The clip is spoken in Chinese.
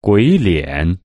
鬼脸。